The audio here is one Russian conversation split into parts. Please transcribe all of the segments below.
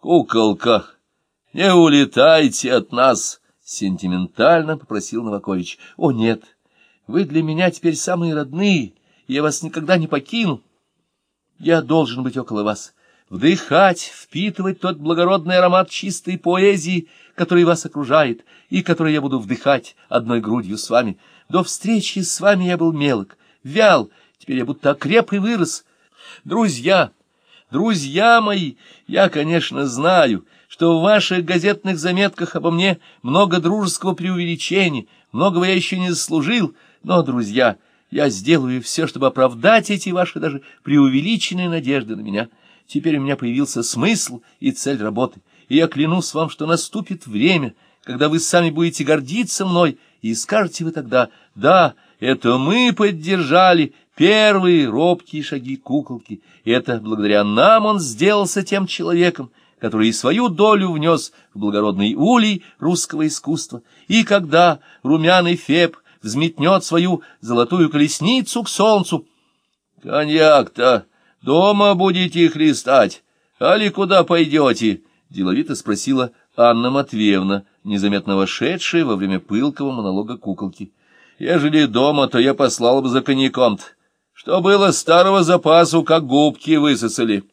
Куколка, не улетайте от нас, — сентиментально попросил Новакович. — О, нет, вы для меня теперь самые родные, я вас никогда не покину. Я должен быть около вас, вдыхать, впитывать тот благородный аромат чистой поэзии, который вас окружает, и который я буду вдыхать одной грудью с вами. До встречи с вами я был мелок, вял, теперь я будто окреп и вырос. Друзья, друзья мои, я, конечно, знаю, что в ваших газетных заметках обо мне много дружеского преувеличения, многого я еще не заслужил, но, друзья, я сделаю все, чтобы оправдать эти ваши даже преувеличенные надежды на меня. Теперь у меня появился смысл и цель работы, и я клянусь вам, что наступит время, когда вы сами будете гордиться мной, и скажете вы тогда, да, это мы поддержали первые робкие шаги куколки, это благодаря нам он сделался тем человеком, который и свою долю внес в благородный улей русского искусства. И когда румяный Феб взметнет свою золотую колесницу к солнцу, «Коньяк-то дома будете хлестать, али куда пойдете?» — деловито спросила Анна Матвеевна, незаметно вошедшая во время пылкого монолога куколки. «Ежели дома, то я послал бы за коньяком -то. Что было старого запасу, как губки высосали».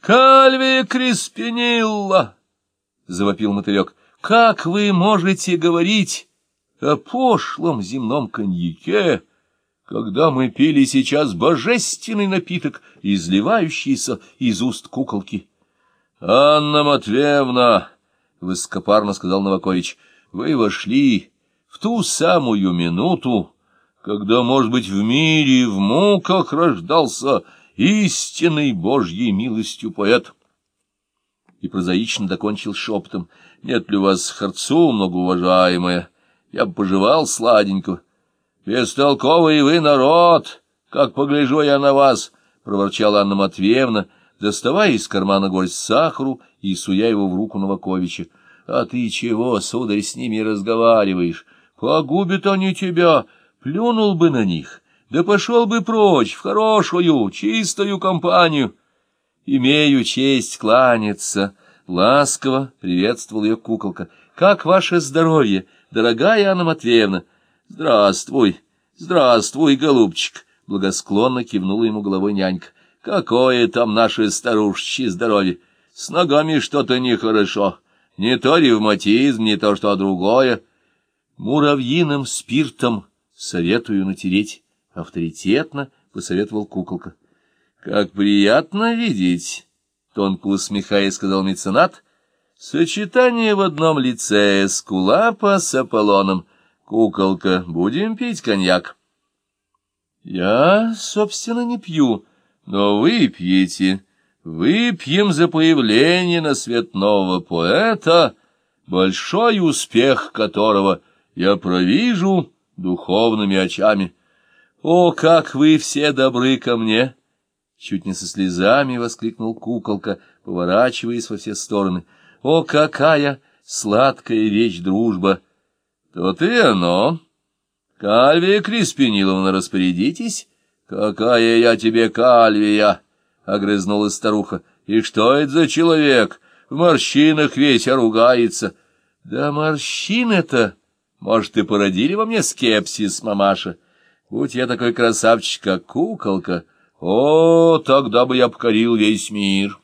«Кальви Криспинилла!» — завопил мотылек. «Как вы можете говорить о пошлом земном коньяке, когда мы пили сейчас божественный напиток, изливающийся из уст куколки?» «Анна Матвеевна!» — высокопарно сказал Новакович. «Вы вошли в ту самую минуту, когда, может быть, в мире в муках рождался истинный Божьей милостью поэт. И прозаично докончил шепотом. Нет ли у вас харцу, многоуважаемая? Я бы пожевал сладенько. Бестолковый вы народ, как погляжу я на вас, — проворчала Анна Матвеевна, доставая из кармана горсть сахару и суя его в руку Новаковича. — А ты чего, сударь, с ними разговариваешь? Погубят они тебя, плюнул бы на них да пошел бы прочь в хорошую, чистую компанию. Имею честь кланяться, — ласково приветствовал ее куколка. — Как ваше здоровье, дорогая Анна Матвеевна? — Здравствуй, здравствуй, голубчик, — благосклонно кивнула ему головой нянька. — Какое там наше старушечье здоровье! С ногами что-то нехорошо. Не то ревматизм, не то что другое. Муравьиным спиртом советую натереть авторитетно посоветовал куколка. — Как приятно видеть, — тонко усмехаясь, сказал меценат, — сочетание в одном лице скулапа с Аполлоном. Куколка, будем пить коньяк? — Я, собственно, не пью, но вы пьете. Выпьем за появление на свет нового поэта, большой успех которого я провижу духовными очами. «О, как вы все добры ко мне!» Чуть не со слезами воскликнул куколка, поворачиваясь во все стороны. «О, какая сладкая вещь дружба!» «То ты оно!» «Кальвия Криспиниловна, распорядитесь!» «Какая я тебе кальвия!» — огрызнулась старуха. «И что это за человек? В морщинах весь ругается!» «Да морщины-то! Может, и породили во мне скепсис, мамаша!» Будь я такой красавчик, как куколка, о, тогда бы я покорил весь мир».